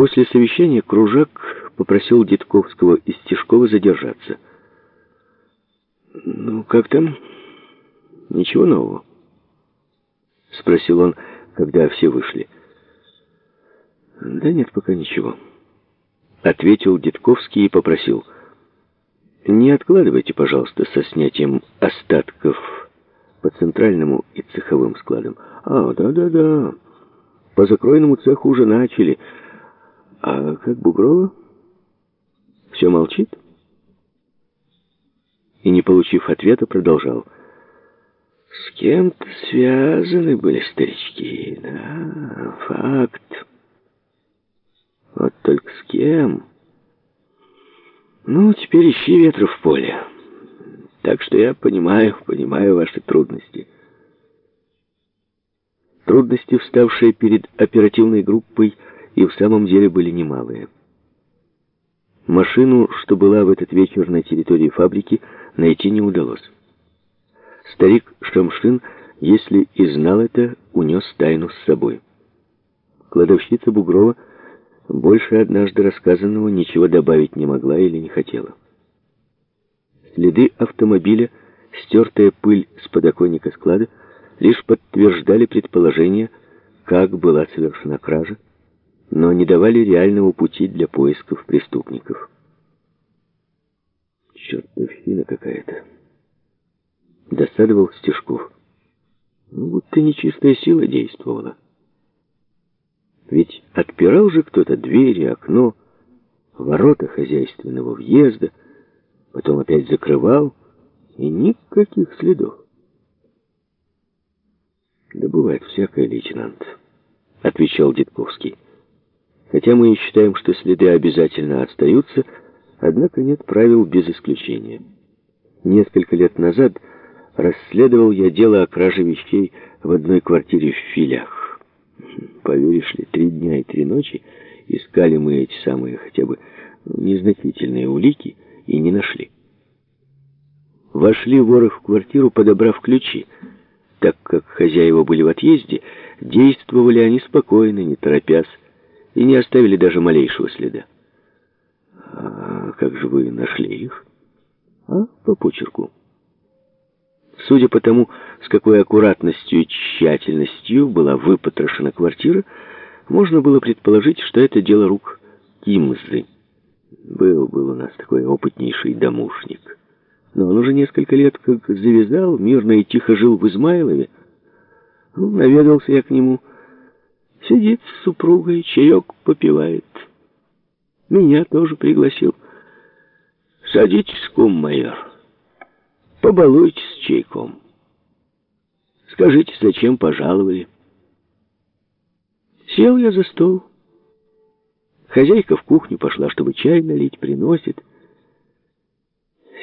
После совещания Кружак попросил Дедковского и Стешкова задержаться. «Ну, как там? Ничего нового?» — спросил он, когда все вышли. «Да нет, пока ничего», — ответил Дедковский и попросил. «Не откладывайте, пожалуйста, со снятием остатков по центральному и цеховым складам». «А, да-да-да, по закроенному цеху уже начали». А как Бугрова? Все молчит? И, не получив ответа, продолжал. С кем-то связаны были старички, да, факт. Вот только с кем? Ну, теперь ищи ветра в поле. Так что я понимаю, понимаю ваши трудности. Трудности, вставшие перед оперативной группой, и в самом деле были немалые. Машину, что была в этот вечер на территории фабрики, найти не удалось. Старик Шамшин, если и знал это, унес тайну с собой. Кладовщица Бугрова больше однажды рассказанного ничего добавить не могла или не хотела. Следы автомобиля, стертая пыль с подоконника склада, лишь подтверждали предположение, как была совершена кража, но не давали реального пути для поисков преступников. Чертовщина какая-то. Досадовал Стешков. Ну, будто нечистая сила действовала. Ведь отпирал же кто-то двери, окно, ворота хозяйственного въезда, потом опять закрывал, и никаких следов. «Да бывает всякое, лейтенант», — отвечал Дедковский. Хотя мы и считаем, что следы обязательно остаются, однако нет правил без исключения. Несколько лет назад расследовал я дело о краже вещей в одной квартире в Филях. Поверишь ли, три дня и три ночи искали мы эти самые хотя бы незначительные улики и не нашли. Вошли воры в квартиру, подобрав ключи. Так как хозяева были в отъезде, действовали они спокойно, не торопясь, и не оставили даже малейшего следа. А как же вы нашли их? А, по почерку. Судя по тому, с какой аккуратностью и тщательностью была выпотрошена квартира, можно было предположить, что это дело рук Кимзы. Был, был у нас такой опытнейший домушник. Но он уже несколько лет как завязал, мирно и тихо жил в Измайлове. Ну, наведался я к нему, Сидит с супругой, чаек попивает. Меня тоже пригласил. Садитесь, кум майор. Побалуйтесь чайком. Скажите, зачем пожаловали? Сел я за стол. Хозяйка в кухню пошла, чтобы чай налить, приносит.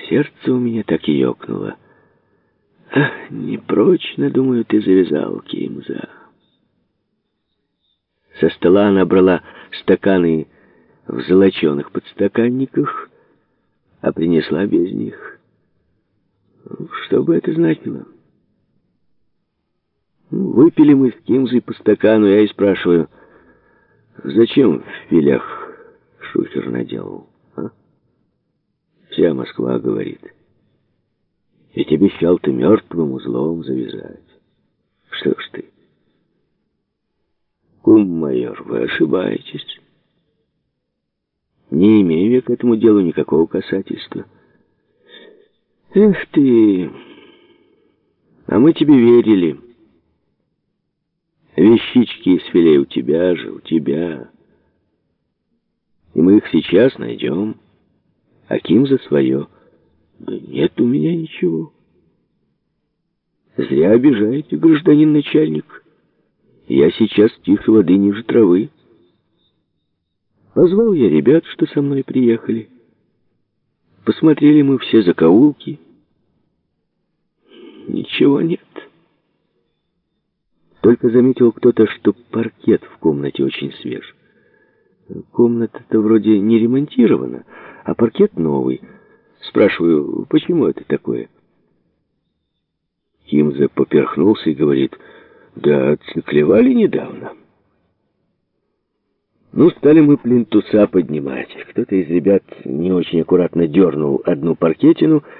Сердце у меня так и ёкнуло. Ах, непрочно, думаю, ты завязал, Кимза. Со стола она брала стаканы в золоченых подстаканниках, а принесла без них. Что бы это значило? Ну, выпили мы с Кимзой по стакану, я и спрашиваю, зачем в филях шухер наделал, а? Вся Москва говорит. Ведь обещал ты мертвым узлом завязать. Что ж ты? Кум майор, вы ошибаетесь. Не имею я к этому делу никакого касательства. Эх ты, а мы тебе верили. Вещички из филе у тебя же, у тебя. И мы их сейчас найдем. А Ким за свое. Да нет у меня ничего. Зря обижаете, гражданин начальник. Я сейчас тише воды ниже травы. Позвал я ребят, что со мной приехали. Посмотрели мы все закоулки. Ничего нет. Только заметил кто-то, что паркет в комнате очень свеж. Комната-то вроде не ремонтирована, а паркет новый. Спрашиваю, почему это такое? Кимза поперхнулся и говорит... Да, отциклевали недавно. Ну, стали мы плинтуса поднимать. Кто-то из ребят не очень аккуратно дернул одну паркетину —